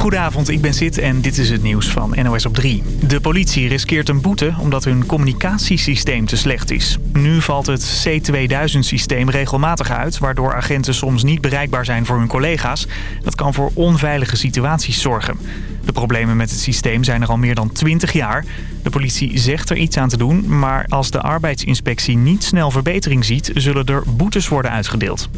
Goedenavond, ik ben Sid en dit is het nieuws van NOS op 3. De politie riskeert een boete omdat hun communicatiesysteem te slecht is. Nu valt het C2000-systeem regelmatig uit... waardoor agenten soms niet bereikbaar zijn voor hun collega's. Dat kan voor onveilige situaties zorgen. De problemen met het systeem zijn er al meer dan 20 jaar. De politie zegt er iets aan te doen, maar als de arbeidsinspectie niet snel verbetering ziet... zullen er boetes worden uitgedeeld.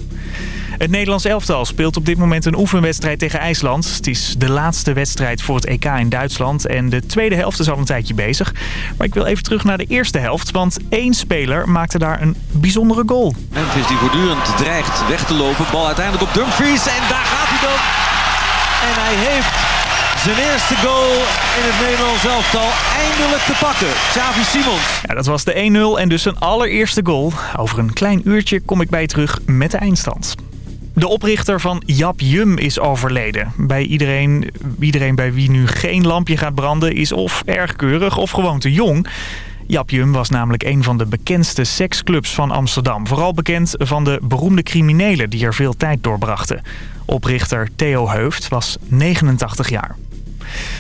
Het Nederlands elftal speelt op dit moment een oefenwedstrijd tegen IJsland. Het is de laatste wedstrijd voor het EK in Duitsland en de tweede helft is al een tijdje bezig. Maar ik wil even terug naar de eerste helft, want één speler maakte daar een bijzondere goal. Memphis die voortdurend dreigt weg te lopen. Bal uiteindelijk op Dumfries en daar gaat hij dan. En hij heeft zijn eerste goal in het Nederlands elftal eindelijk te pakken. Xavi Simons. Ja, dat was de 1-0 en dus zijn allereerste goal. Over een klein uurtje kom ik bij je terug met de eindstand. De oprichter van Jap Jum is overleden. Bij iedereen, iedereen bij wie nu geen lampje gaat branden is of erg keurig of gewoon te jong. Jap Jum was namelijk een van de bekendste seksclubs van Amsterdam. Vooral bekend van de beroemde criminelen die er veel tijd doorbrachten. Oprichter Theo Heuft was 89 jaar.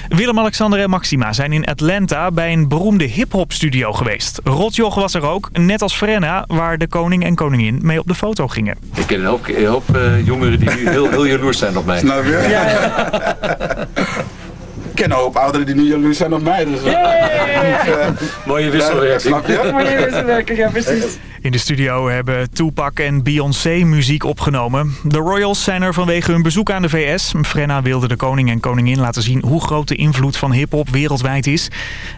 Willem-Alexander en Maxima zijn in Atlanta bij een beroemde hip-hop studio geweest. Rotjoch was er ook, net als Frenna, waar de koning en koningin mee op de foto gingen. Ik ken een hoop, een hoop uh, jongeren die nu heel, heel jaloers zijn op mij. Snap je? Ja, ja. Ik ken een hoop ouderen die nu jaloers zijn op mij. Dus, uh, uh, Mooie wisselwerking. Snap je? Mooie wisselwerking, ja precies. In de studio hebben Tupac en Beyoncé muziek opgenomen. De Royals zijn er vanwege hun bezoek aan de VS. Frenna wilde de koning en koningin laten zien hoe groot de invloed van hiphop wereldwijd is.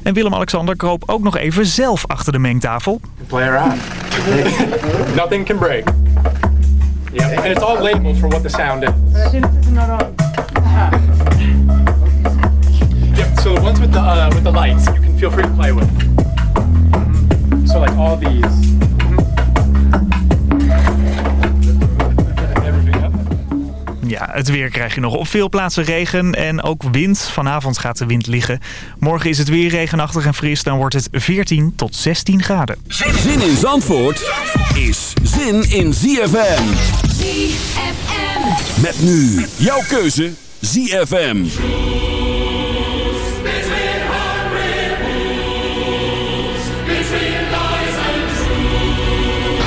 En Willem-Alexander kroop ook nog even zelf achter de mengtafel. Play around. Nothing can break. Yeah, and it's all labeled for what the sound is. The uh, with the lights, you can feel free to play with. So like all these. Ja, het weer krijg je nog op veel plaatsen regen en ook wind. Vanavond gaat de wind liggen. Morgen is het weer regenachtig en fris. Dan wordt het 14 tot 16 graden. Zin in Zandvoort is zin in ZFM. ZFM. Met nu jouw keuze ZFM.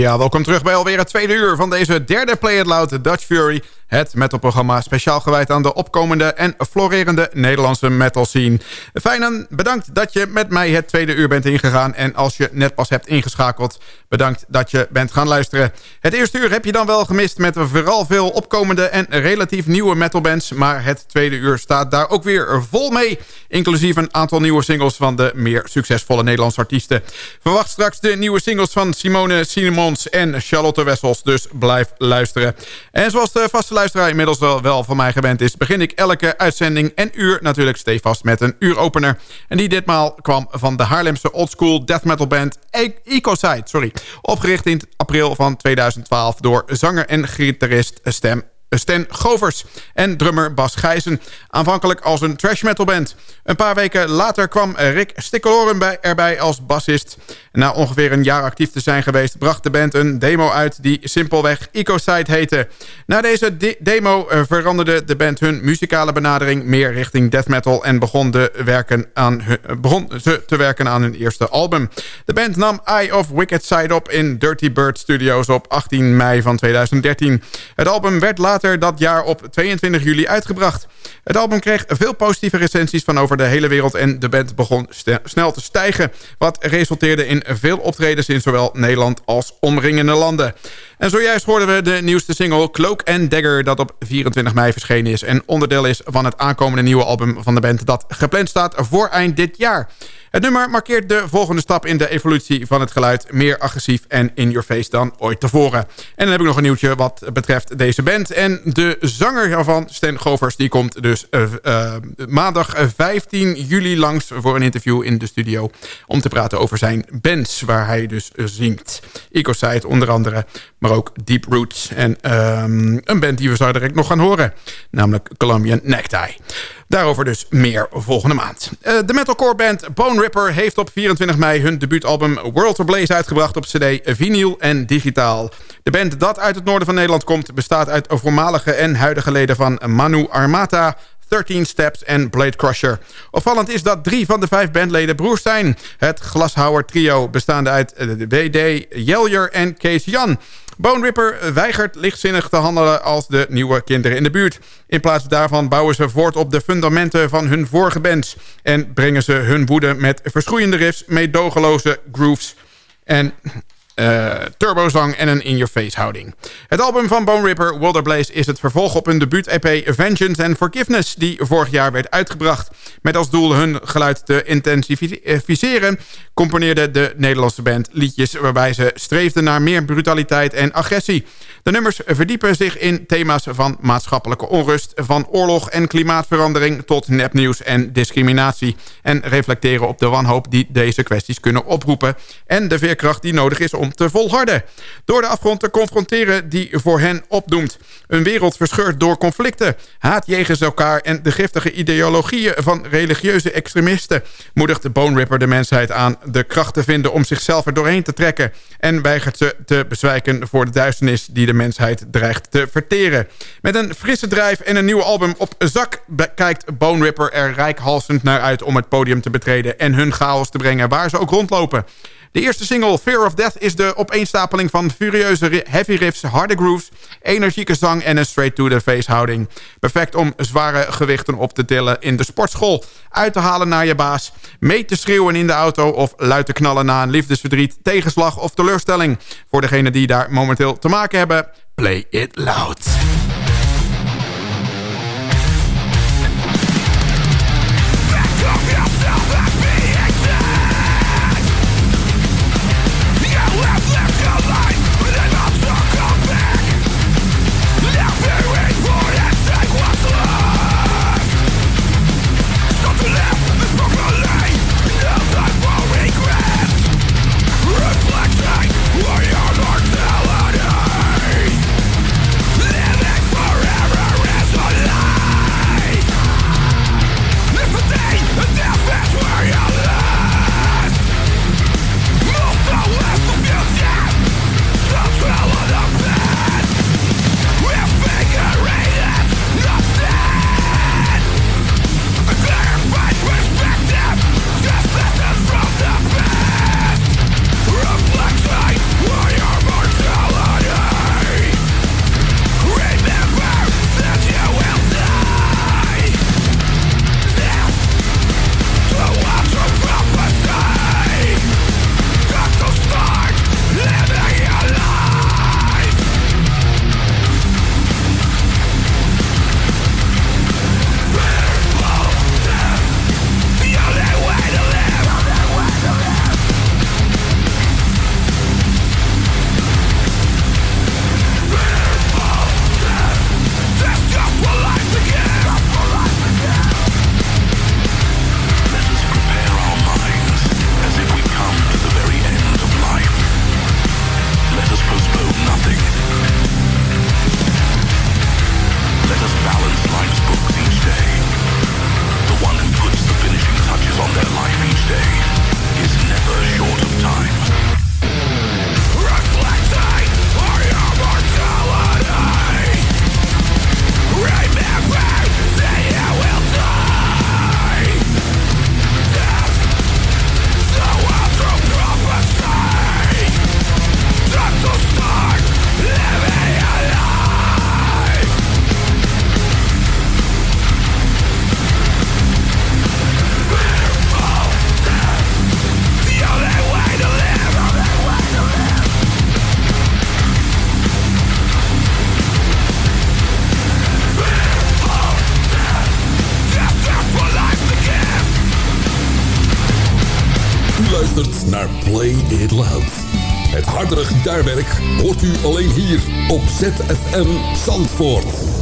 Ja, welkom terug bij alweer het tweede uur van deze derde Play It Loud Dutch Fury. Het metalprogramma speciaal gewijd aan de opkomende en florerende Nederlandse metal scene. Fijn bedankt dat je met mij het tweede uur bent ingegaan. En als je net pas hebt ingeschakeld, bedankt dat je bent gaan luisteren. Het eerste uur heb je dan wel gemist met vooral veel opkomende en relatief nieuwe metalbands. Maar het tweede uur staat daar ook weer vol mee. Inclusief een aantal nieuwe singles van de meer succesvolle Nederlandse artiesten. Verwacht straks de nieuwe singles van Simone Simons en Charlotte Wessels. Dus blijf luisteren. En zoals de vaste luisteraar inmiddels wel, wel van mij gewend is... begin ik elke uitzending en uur natuurlijk stevast met een uuropener. En die ditmaal kwam van de Haarlemse oldschool death metal band e- Ecoside. Sorry. Opgericht in april van 2012 door zanger en gitarist Stem Sten Govers en drummer Bas Gijzen. Aanvankelijk als een trash metal band. Een paar weken later kwam Rick Stikkeloren erbij als bassist. Na ongeveer een jaar actief te zijn geweest... bracht de band een demo uit die simpelweg Ecoside heette. Na deze demo eh, veranderde de band hun muzikale benadering... meer richting death metal en begon, de werken aan hun, eh, begon ze te werken aan hun eerste album. De band nam Eye of Wicked Side op in Dirty Bird Studios op 18 mei van 2013. Het album werd later dat jaar op 22 juli uitgebracht. Het album kreeg veel positieve recensies van over de hele wereld... en de band begon snel te stijgen... wat resulteerde in veel optredens in zowel Nederland als omringende landen. En zojuist hoorden we de nieuwste single Cloak and Dagger... dat op 24 mei verschenen is en onderdeel is van het aankomende nieuwe album van de band... dat gepland staat voor eind dit jaar. Het nummer markeert de volgende stap in de evolutie van het geluid. Meer agressief en in your face dan ooit tevoren. En dan heb ik nog een nieuwtje wat betreft deze band. En de zanger ervan, Stan Govers, die komt dus uh, uh, maandag 15 juli langs... voor een interview in de studio om te praten over zijn bands... waar hij dus zingt. Ecoside onder andere, maar ook Deep Roots. En um, een band die we zo direct nog gaan horen. Namelijk Colombian Necktie. Daarover dus meer volgende maand. Uh, de metalcore band Bone Ripper heeft op 24 mei hun debuutalbum World of Blaze uitgebracht op cd, vinyl en digitaal. De band dat uit het noorden van Nederland komt bestaat uit voormalige en huidige leden van Manu Armata, 13 Steps en Blade Crusher. Opvallend is dat drie van de vijf bandleden broers zijn. Het glashouwer trio bestaande uit WD, Jeljer en Kees Jan. Bone Ripper weigert lichtzinnig te handelen als de nieuwe kinderen in de buurt. In plaats daarvan bouwen ze voort op de fundamenten van hun vorige bands... en brengen ze hun woede met verschroeiende riffs, meedogenloze grooves... en uh, turbozang en een in-your-face houding. Het album van Bone Ripper, Wilder Blaze, is het vervolg op hun debuut-EP Vengeance and Forgiveness... die vorig jaar werd uitgebracht. Met als doel hun geluid te intensificeren... componeerde de Nederlandse band liedjes waarbij ze streefden naar meer brutaliteit en agressie. De nummers verdiepen zich in thema's van maatschappelijke onrust... van oorlog en klimaatverandering tot nepnieuws en discriminatie... en reflecteren op de wanhoop die deze kwesties kunnen oproepen... en de veerkracht die nodig is om te volharden. Door de afgrond te confronteren die voor hen opdoemt. Een wereld verscheurd door conflicten, haat jegens elkaar... en de giftige ideologieën van religieuze extremisten... moedigt Bone Ripper de mensheid aan de kracht te vinden om zichzelf er doorheen te trekken... en weigert ze te bezwijken voor de duisternis die de mensheid dreigt te verteren. Met een frisse drijf en een nieuw album op zak... kijkt Bone Ripper er rijkhalsend naar uit om het podium te betreden... en hun chaos te brengen waar ze ook rondlopen. De eerste single, Fear of Death, is de opeenstapeling van furieuze heavy riffs, harde grooves, energieke zang en een straight-to-the-face houding. Perfect om zware gewichten op te tillen in de sportschool, uit te halen naar je baas, mee te schreeuwen in de auto of luid te knallen na een liefdesverdriet, tegenslag of teleurstelling. Voor degenen die daar momenteel te maken hebben, play it loud. Het hardere gitaarwerk hoort u alleen hier op ZFM Zandvoort.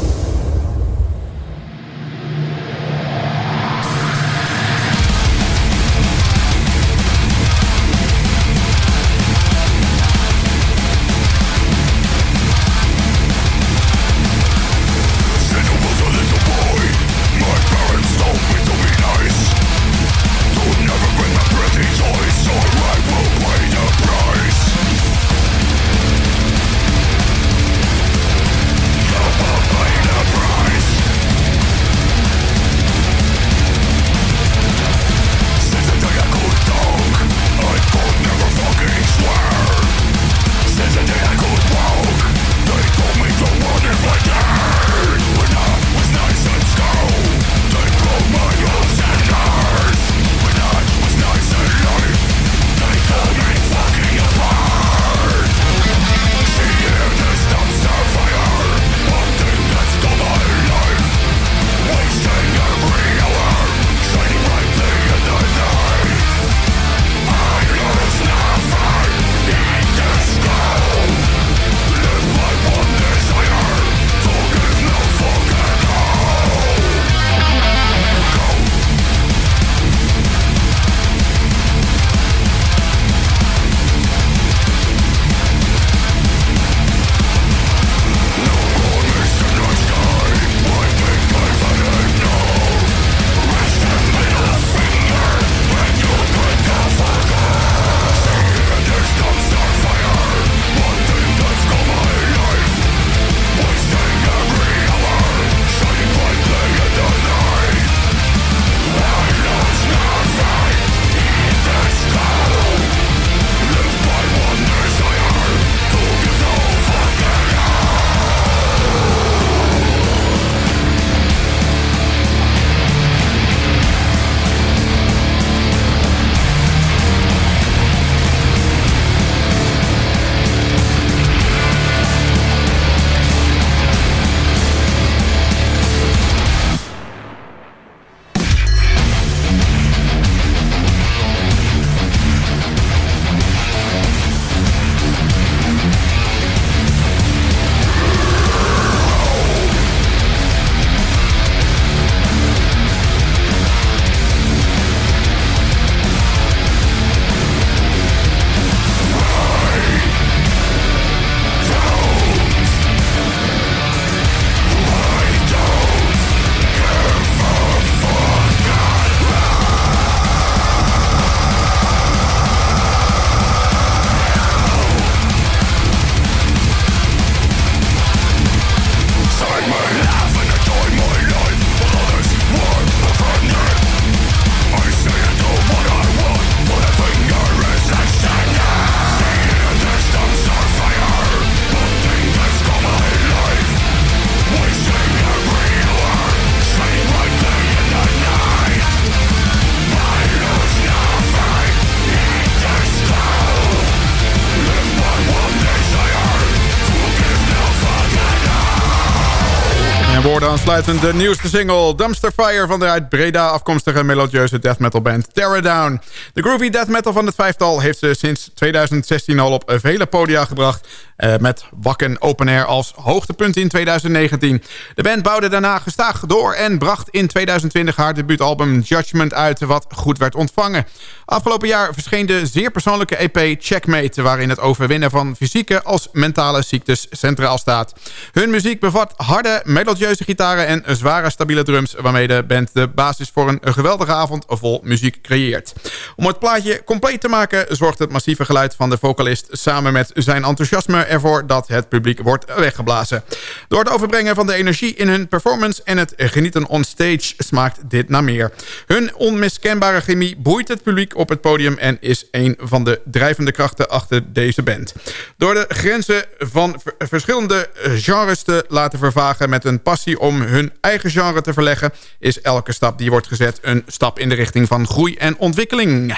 Aansluitend de nieuwste single Dumpster Fire... van de uit Breda afkomstige melodieuze death metal band Terror Down. De groovy death metal van het vijftal heeft ze sinds 2016 al op vele podia gebracht... Eh, met Wakken Open Air als hoogtepunt in 2019. De band bouwde daarna gestaag door en bracht in 2020 haar debuutalbum Judgment uit... wat goed werd ontvangen. Afgelopen jaar verscheen de zeer persoonlijke EP Checkmate... waarin het overwinnen van fysieke als mentale ziektes centraal staat. Hun muziek bevat harde, melodieuze gitaren en zware stabiele drums... waarmee de band de basis voor een geweldige avond vol muziek creëert. Om het plaatje compleet te maken zorgt het massieve geluid van de vocalist... samen met zijn enthousiasme ervoor dat het publiek wordt weggeblazen. Door het overbrengen van de energie in hun performance... en het genieten on stage smaakt dit naar meer. Hun onmiskenbare chemie boeit het publiek op het podium... en is een van de drijvende krachten achter deze band. Door de grenzen van verschillende genres te laten vervagen... met een passie om hun eigen genre te verleggen... is elke stap die wordt gezet een stap in de richting van groei en ontwikkeling.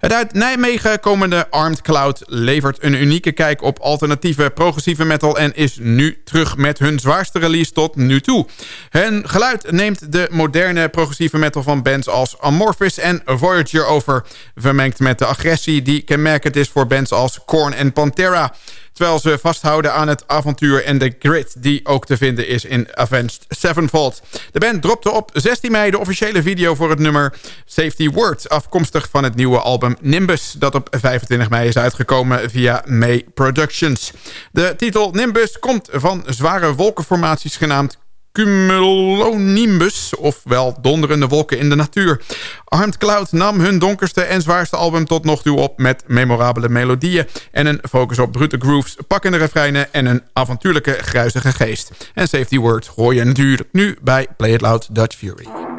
Het uit Nijmegen komende Armed Cloud levert een unieke kijk op alternatieve progressieve metal... en is nu terug met hun zwaarste release tot nu toe. Hun geluid neemt de moderne progressieve metal van bands als Amorphis en Voyager over... vermengd met de agressie die kenmerkend is voor bands als Korn en Pantera terwijl ze vasthouden aan het avontuur en de grit... die ook te vinden is in Avenged Sevenfold. De band dropte op 16 mei de officiële video voor het nummer Safety Word... afkomstig van het nieuwe album Nimbus... dat op 25 mei is uitgekomen via May Productions. De titel Nimbus komt van zware wolkenformaties genaamd cumulonimbus, ofwel donderende wolken in de natuur. Armed Cloud nam hun donkerste en zwaarste album tot nog toe op... met memorabele melodieën en een focus op brute grooves... pakkende refreinen en een avontuurlijke gruizige geest. En Safety Word hoor je natuurlijk nu bij Play It Loud Dutch Fury.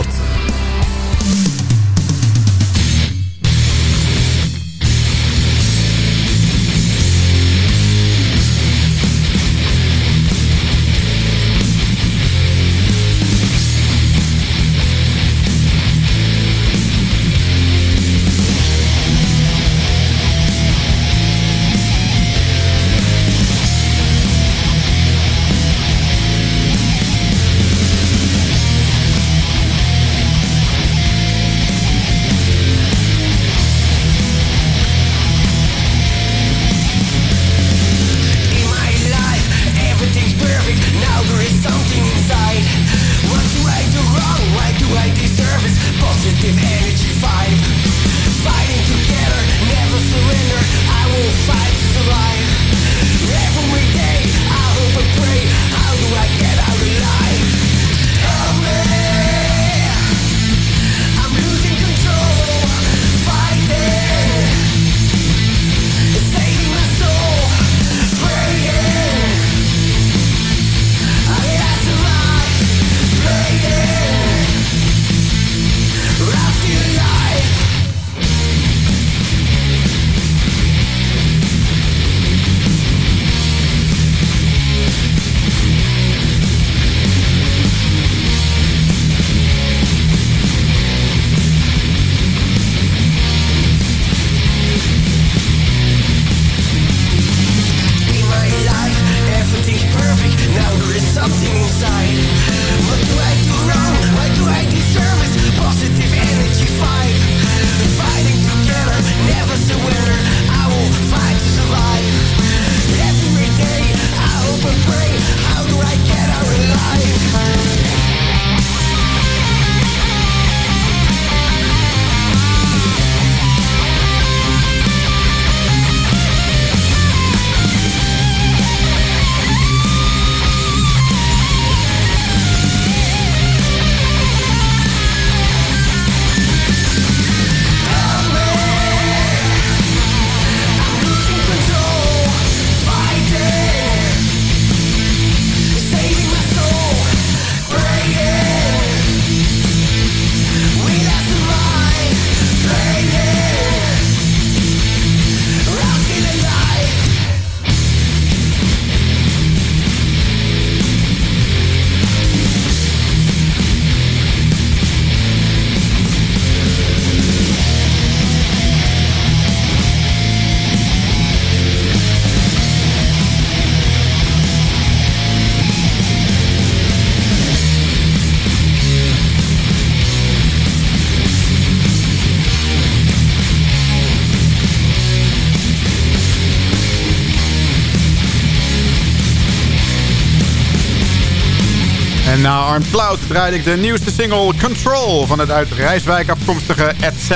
Armed Cloud ik de nieuwste single Control... van het uit Rijswijk afkomstige Ed.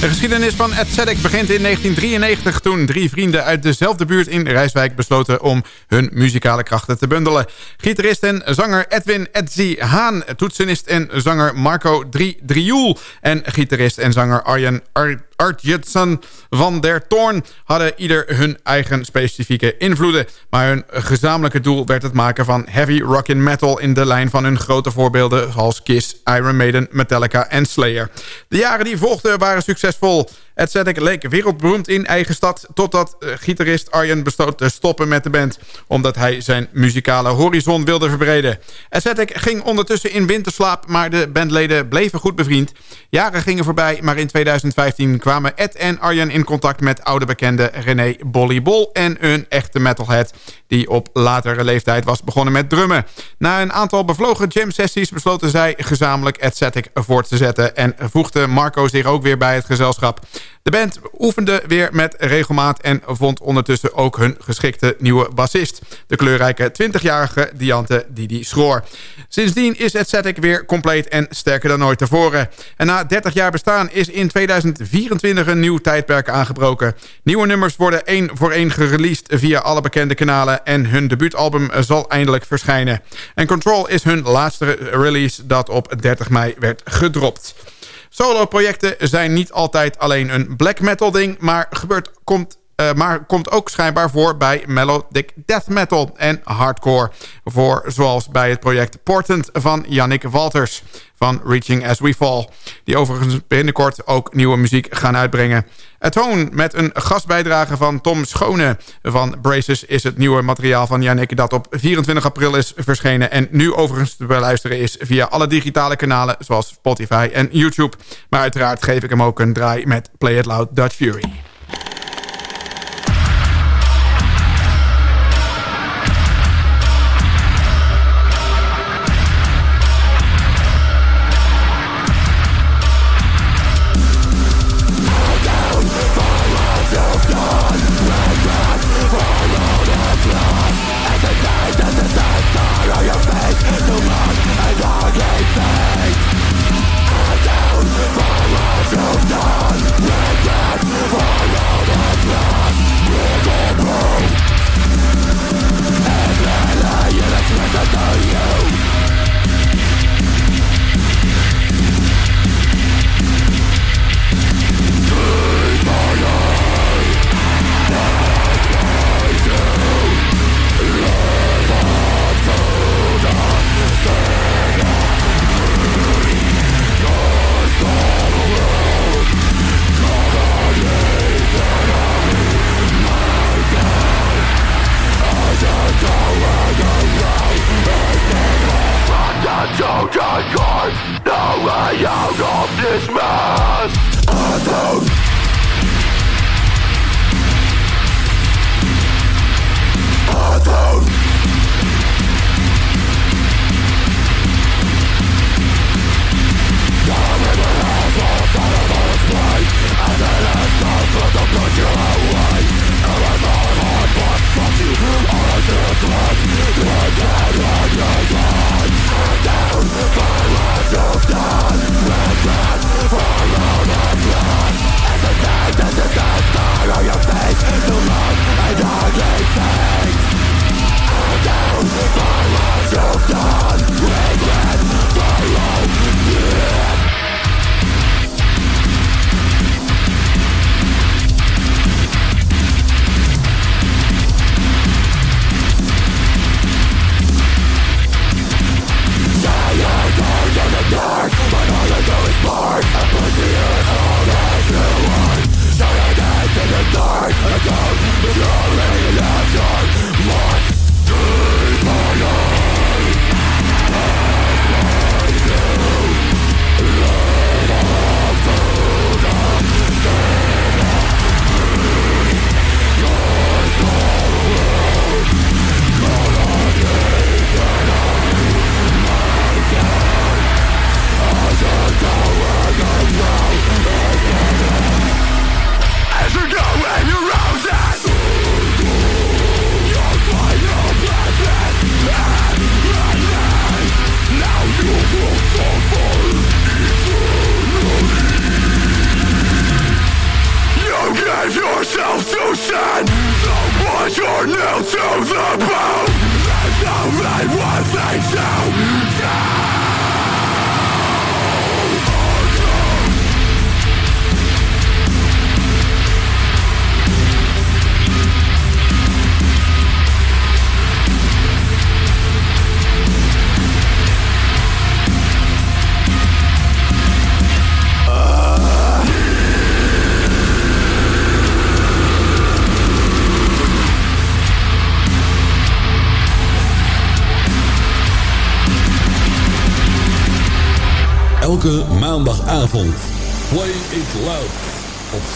De geschiedenis van Ed begint in 1993... toen drie vrienden uit dezelfde buurt in Rijswijk besloten... om hun muzikale krachten te bundelen. Gitarist en zanger Edwin Edzi Haan... toetsenist en zanger Marco Drie Drioul... en gitarist en zanger Arjen Ar Artjetson van der Toorn hadden ieder hun eigen specifieke invloeden. Maar hun gezamenlijke doel werd het maken van heavy rockin' metal... in de lijn van hun grote voorbeelden zoals Kiss, Iron Maiden, Metallica en Slayer. De jaren die volgden waren succesvol... Etzetek leek wereldberoemd in eigen stad... totdat uh, gitarist Arjen besloot te stoppen met de band... omdat hij zijn muzikale horizon wilde verbreden. Etzetek ging ondertussen in winterslaap... maar de bandleden bleven goed bevriend. Jaren gingen voorbij, maar in 2015 kwamen Ed en Arjen in contact... met oude bekende René Bollybol en een echte metalhead... die op latere leeftijd was begonnen met drummen. Na een aantal bevlogen jam-sessies besloten zij gezamenlijk Etzetek voort te zetten... en voegde Marco zich ook weer bij het gezelschap... De band oefende weer met regelmaat en vond ondertussen ook hun geschikte nieuwe bassist. De kleurrijke 20-jarige Diante Didi Schroor. Sindsdien is het setting weer compleet en sterker dan ooit tevoren. En na 30 jaar bestaan is in 2024 een nieuw tijdperk aangebroken. Nieuwe nummers worden één voor één gereleased via alle bekende kanalen... en hun debuutalbum zal eindelijk verschijnen. En Control is hun laatste release dat op 30 mei werd gedropt. Solo-projecten zijn niet altijd alleen een black metal ding... maar gebeurt, komt uh, maar komt ook schijnbaar voor bij melodic death metal en hardcore. Voor zoals bij het project Portent van Yannick Walters van Reaching As We Fall. Die overigens binnenkort ook nieuwe muziek gaan uitbrengen. Het Home met een gastbijdrage van Tom Schone van Braces... is het nieuwe materiaal van Yannick dat op 24 april is verschenen... en nu overigens te beluisteren is via alle digitale kanalen... zoals Spotify en YouTube. Maar uiteraard geef ik hem ook een draai met Play It Loud Dutch Fury.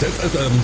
Op ZFM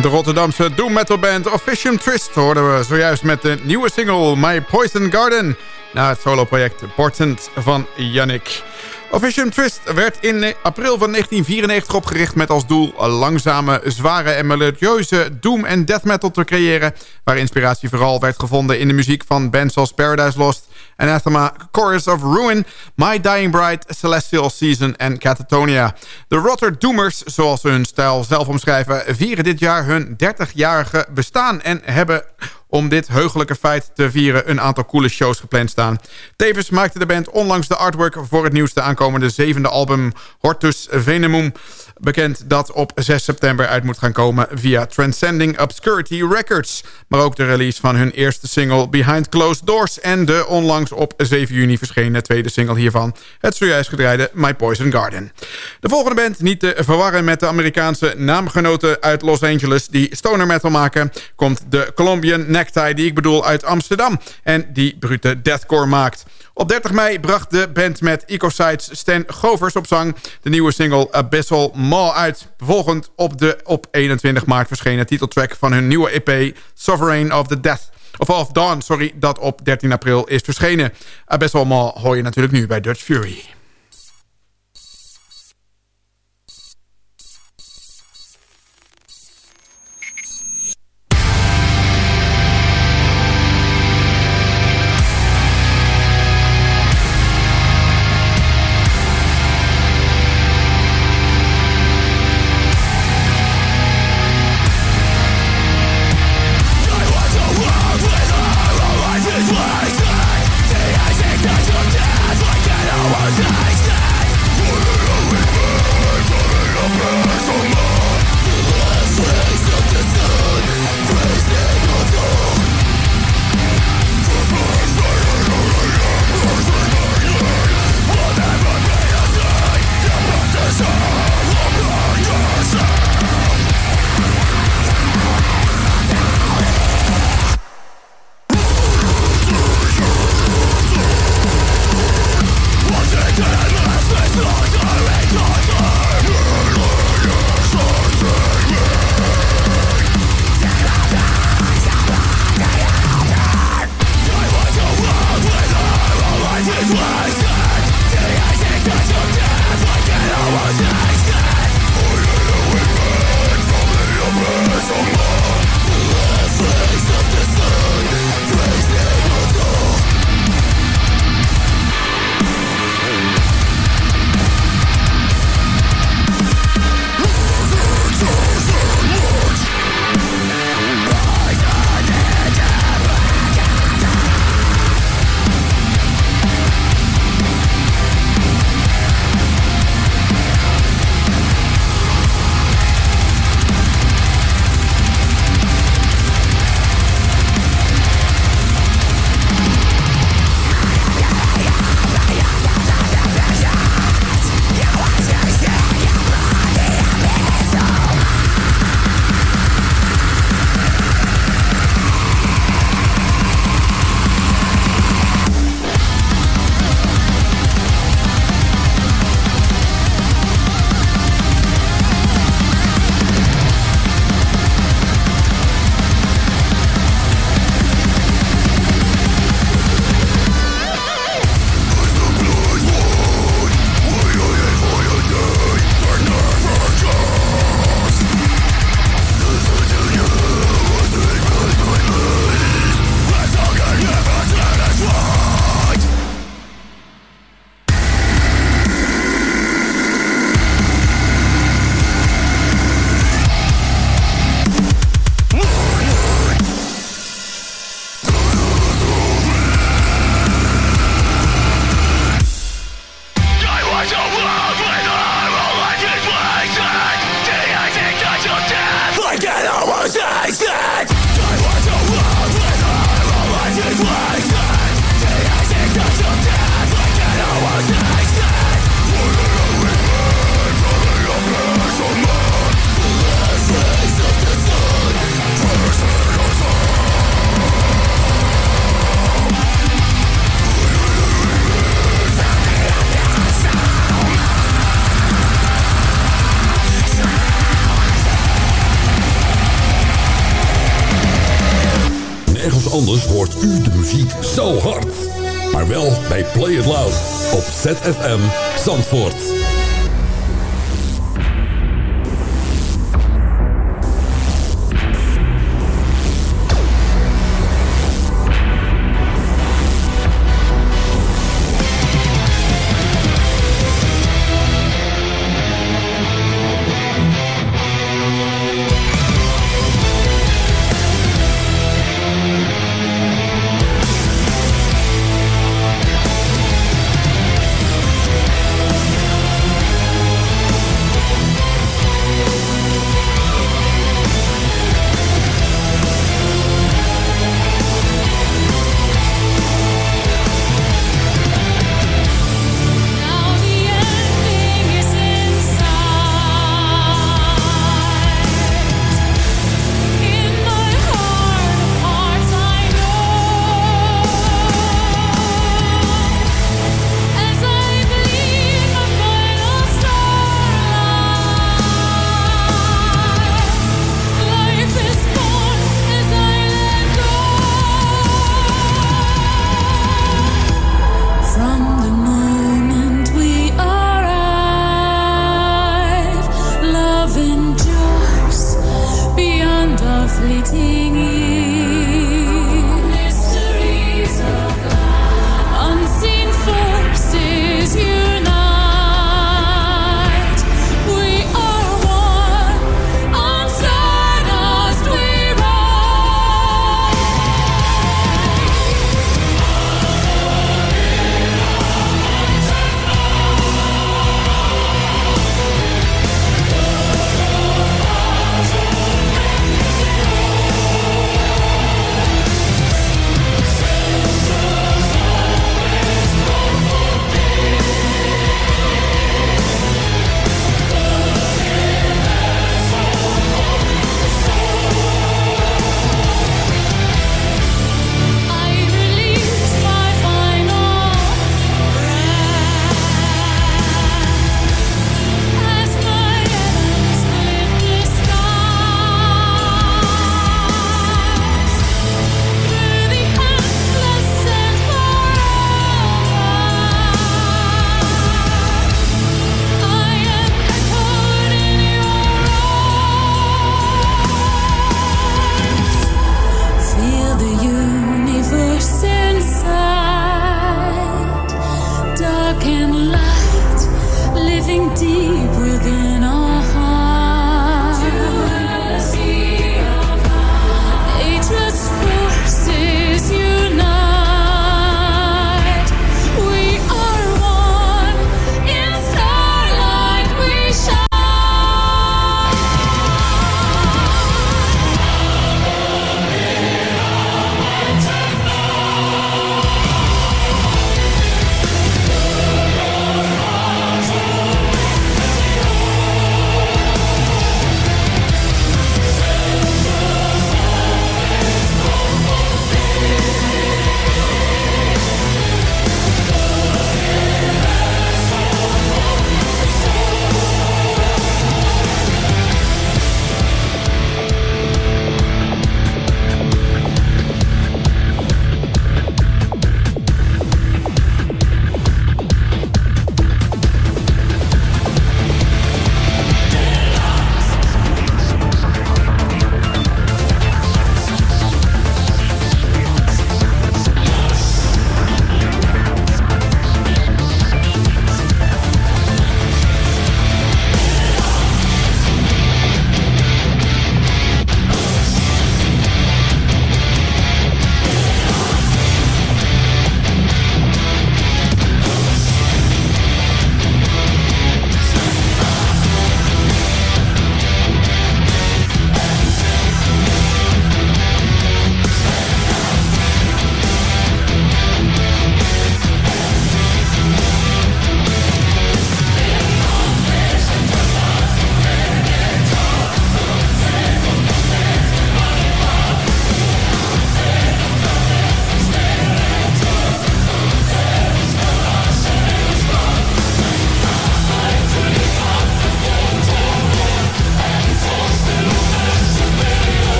de Rotterdamse doom metal band Officium Trist hoorden we zojuist met de nieuwe single My Poison Garden. Na het soloproject Portent van Yannick. Officium Twist werd in april van 1994 opgericht met als doel langzame, zware en melodieuze doom- en death metal te creëren, waar inspiratie vooral werd gevonden in de muziek van bands als Paradise Lost, Anathema, Chorus of Ruin, My Dying Bride, Celestial Season en Catatonia. De Rotterdoomers, zoals ze hun stijl zelf omschrijven, vieren dit jaar hun 30-jarige bestaan en hebben om dit heugelijke feit te vieren een aantal coole shows gepland staan. Tevens maakte de band onlangs de artwork voor het nieuwste aankomende zevende album Hortus Venemum bekend dat op 6 september uit moet gaan komen via Transcending Obscurity Records. Maar ook de release van hun eerste single Behind Closed Doors en de onlangs op 7 juni verschenen tweede single hiervan, het zojuist gedraaide My Poison Garden. De volgende band, niet te verwarren met de Amerikaanse naamgenoten uit Los Angeles die stoner metal maken, komt de Colombian Necktie die ik bedoel uit Amsterdam en die brute deathcore maakt. Op 30 mei bracht de band met Ecosides Stan Govers op zang... de nieuwe single Abyssal Maw uit. Volgend op de op 21 maart verschenen titeltrack van hun nieuwe EP... Sovereign of the Death. Of of Dawn, sorry, dat op 13 april is verschenen. Abyssal Maw hoor je natuurlijk nu bij Dutch Fury.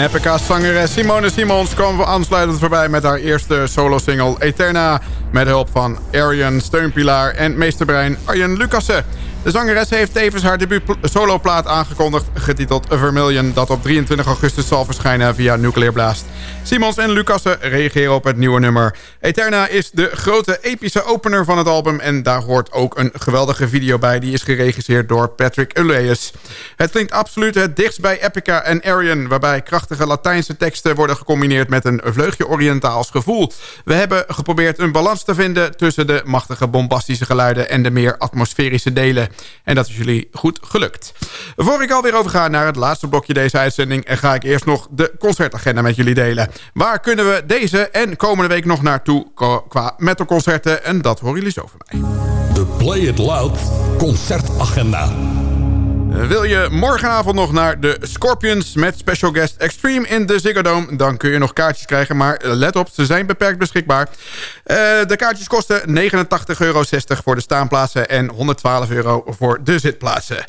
En Epica-zangeres Simone Simons kwam aansluitend voorbij met haar eerste solo-single Eterna... met hulp van Arjen Steunpilaar en meesterbrein Arjen Lucassen. De zangeres heeft tevens haar debuut soloplaat aangekondigd... getiteld Vermilion, dat op 23 augustus zal verschijnen via Nuclear Blast. Simons en Lucassen reageren op het nieuwe nummer. Eterna is de grote epische opener van het album... en daar hoort ook een geweldige video bij... die is geregisseerd door Patrick Uleus. Het klinkt absoluut het dichtst bij Epica en Arian... waarbij krachtige Latijnse teksten worden gecombineerd... met een vleugje Oriëntaals gevoel. We hebben geprobeerd een balans te vinden... tussen de machtige bombastische geluiden... en de meer atmosferische delen. En dat is jullie goed gelukt. Voor ik alweer overga naar het laatste blokje deze uitzending... ga ik eerst nog de concertagenda met jullie delen. Waar kunnen we deze en komende week nog naartoe qua metalconcerten? En dat horen jullie zo van mij. De Play It Loud concertagenda. Wil je morgenavond nog naar de Scorpions met special guest Extreme in de Ziggo Dome? Dan kun je nog kaartjes krijgen, maar let op, ze zijn beperkt beschikbaar. Uh, de kaartjes kosten 89,60 euro voor de staanplaatsen en 112 euro voor de zitplaatsen.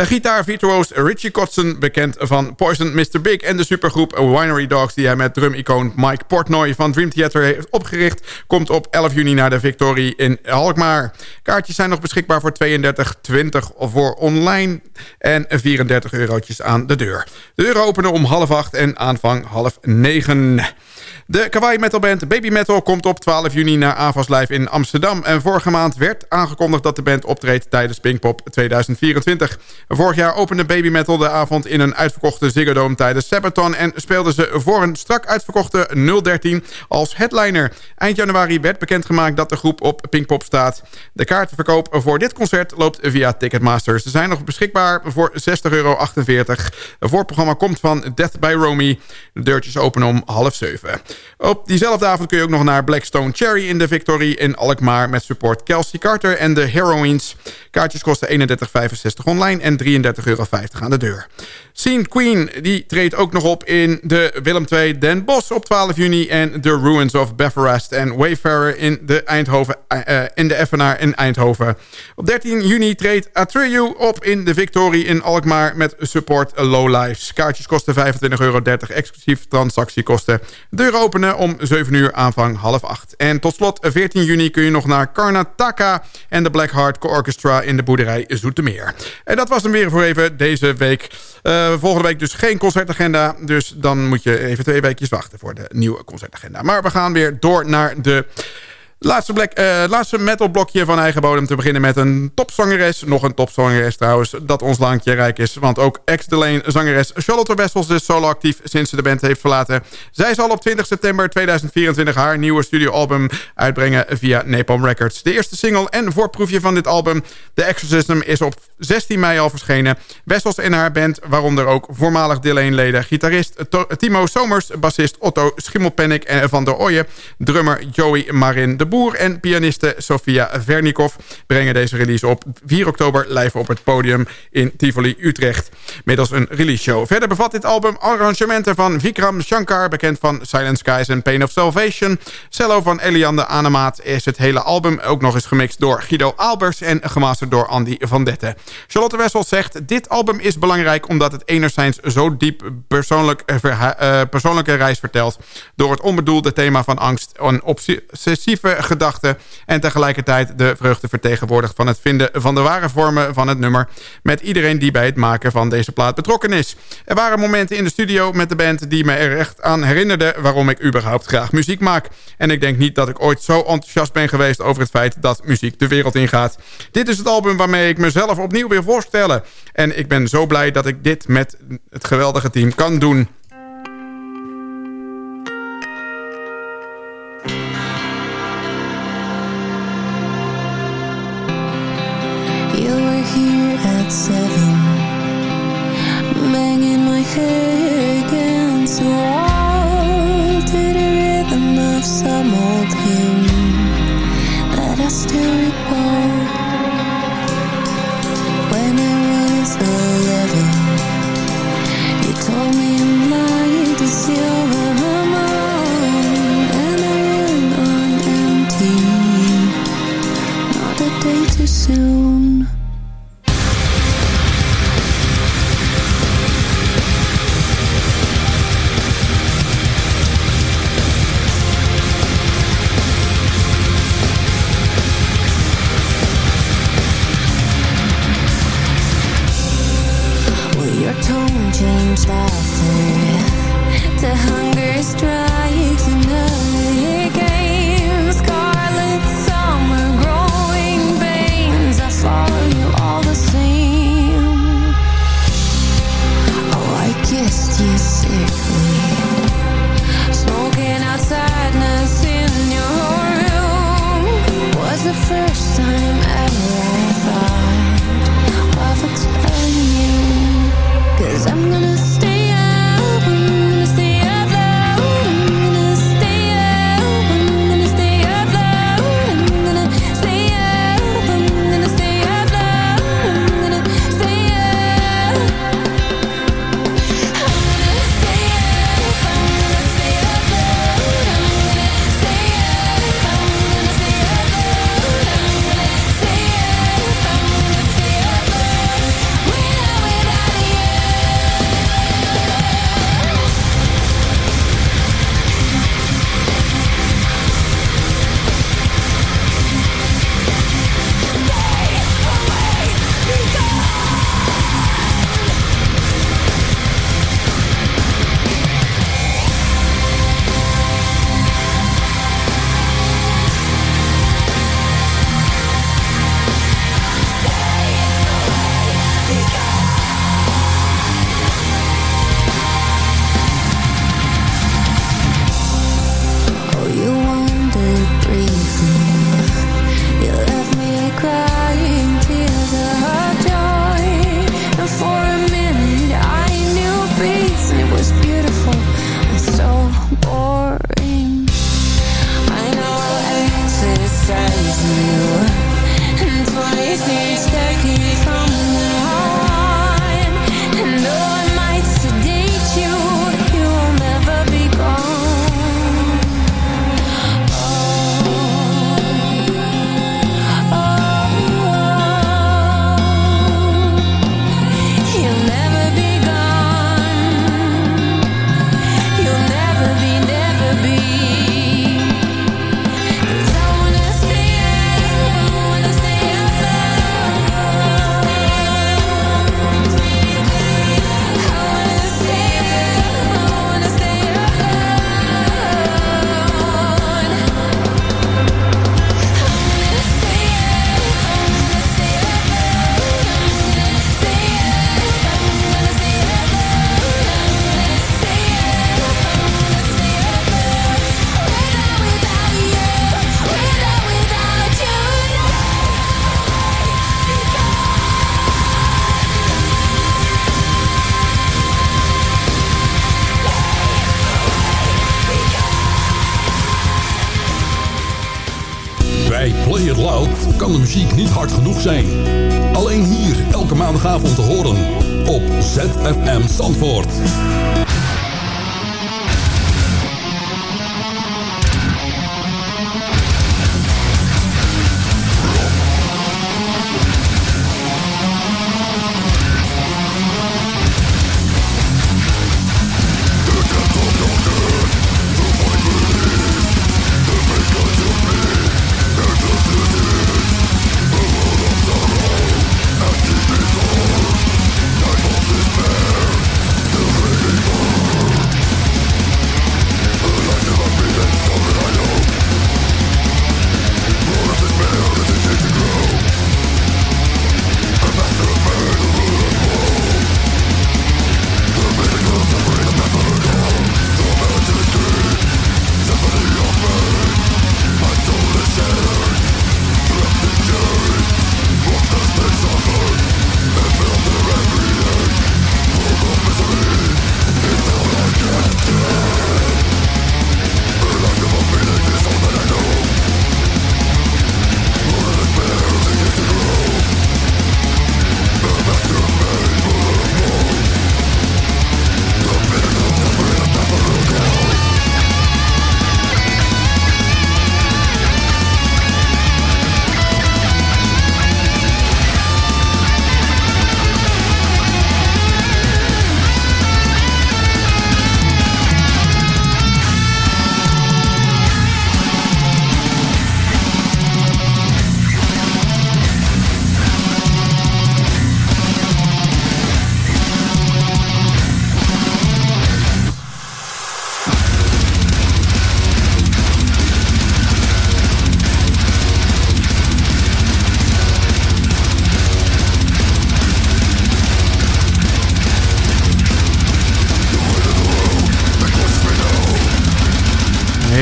Uh, Gitaar-virtuoos Richie Kotzen, bekend van Poison Mr. Big... en de supergroep Winery Dogs... die hij met drumicoon Mike Portnoy van Dream Theater heeft opgericht... komt op 11 juni naar de Victorie in Alkmaar. Kaartjes zijn nog beschikbaar voor 32,20 voor online... en 34 eurotjes aan de deur. De deuren openen om half acht en aanvang half negen. De kawaii metalband Baby Metal komt op 12 juni naar Avas Live in Amsterdam. En vorige maand werd aangekondigd dat de band optreedt tijdens Pinkpop 2024. Vorig jaar opende Baby Metal de avond in een uitverkochte Ziggo Dome tijdens Sabaton... en speelden ze voor een strak uitverkochte 013 als headliner. Eind januari werd bekendgemaakt dat de groep op Pinkpop staat. De kaartenverkoop voor dit concert loopt via Ticketmaster. Ze zijn nog beschikbaar voor 60,48 euro. Het voorprogramma komt van Death by Romy. De deurtjes openen om half zeven. Op diezelfde avond kun je ook nog naar Blackstone Cherry in de Victory in Alkmaar... met support Kelsey Carter en de Heroines. Kaartjes kosten 31,65 online en 33,50 euro aan de deur. Scene Queen die treedt ook nog op in de Willem II Den Bosch op 12 juni... en The Ruins of Beverast en Wayfarer in de, Eindhoven, uh, in de Effenaar in Eindhoven. Op 13 juni treedt Atreyu op in de Victory in Alkmaar... met support Low Lives. Kaartjes kosten 25,30 euro, exclusief transactiekosten. Deur openen om 7 uur, aanvang half 8. En tot slot, 14 juni kun je nog naar Karnataka... en de Black Heart Orchestra in de boerderij Zoetermeer. En dat was hem weer voor even deze week... Uh, volgende week dus geen concertagenda. Dus dan moet je even twee weekjes wachten voor de nieuwe concertagenda. Maar we gaan weer door naar de Laatste, black, uh, laatste metalblokje van eigen bodem te beginnen met een topzangeres. Nog een topzangeres trouwens, dat ons landje rijk is. Want ook ex-Delane zangeres Charlotte Wessels is solo actief sinds ze de band heeft verlaten. Zij zal op 20 september 2024 haar nieuwe studioalbum uitbrengen via Napalm Records. De eerste single en voorproefje van dit album, The Exorcism, is op 16 mei al verschenen. Wessels en haar band, waaronder ook voormalig Delane-leden... gitarist Timo Somers, bassist Otto Schimmelpennik en Van der Ooyen... drummer Joey Marin de Boer en pianiste Sofia Vernikov... brengen deze release op 4 oktober live op het podium in Tivoli, Utrecht. Middels een release show. Verder bevat dit album arrangementen van Vikram Shankar... bekend van Silent Skies en Pain of Salvation. Cello van Eliande Anemaat is het hele album ook nog eens gemixt door Guido Albers... en gemasterd door Andy van Detten. Charlotte Wessel zegt... dit album is belangrijk omdat het enerzijds zo diep persoonlijk, uh, persoonlijke reis vertelt... door het onbedoelde thema van angst en obsessieve gedachten... en tegelijkertijd de vreugde vertegenwoordigt van het vinden van de ware vormen van het nummer... met iedereen die bij het maken van deze plaat betrokken is. Er waren momenten in de studio met de band die me er echt aan herinnerden... waarom ik überhaupt graag muziek maak. En ik denk niet dat ik ooit zo enthousiast ben geweest over het feit dat muziek de wereld ingaat. Dit is het album waarmee ik mezelf opnieuw weer voorstellen. En ik ben zo blij dat ik dit met het geweldige team kan doen.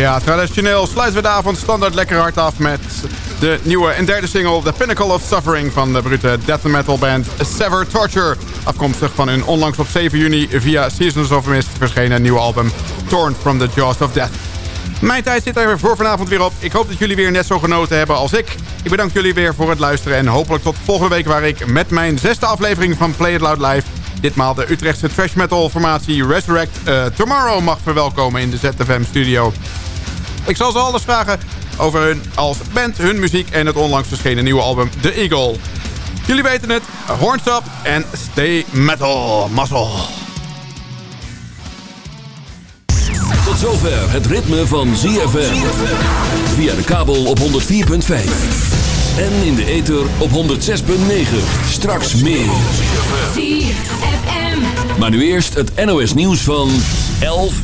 Ja, traditioneel sluiten we de avond standaard lekker hard af met de nieuwe en derde single The Pinnacle of Suffering van de brute death metal band Sever Torture. Afkomstig van hun onlangs op 7 juni via Seasons of Mist verschenen nieuwe album Torn from the Jaws of Death. Mijn tijd zit er voor vanavond weer op. Ik hoop dat jullie weer net zo genoten hebben als ik. Ik bedank jullie weer voor het luisteren en hopelijk tot volgende week waar ik met mijn zesde aflevering van Play It Loud Live ditmaal de Utrechtse trash metal formatie Resurrect uh, Tomorrow mag verwelkomen in de ZFM studio. Ik zal ze alles vragen over hun als band, hun muziek en het onlangs verschenen nieuwe album The Eagle. Jullie weten het, horns up en stay metal, muscle. Tot zover het ritme van ZFM. Via de kabel op 104.5. En in de ether op 106.9. Straks meer. Maar nu eerst het NOS nieuws van 11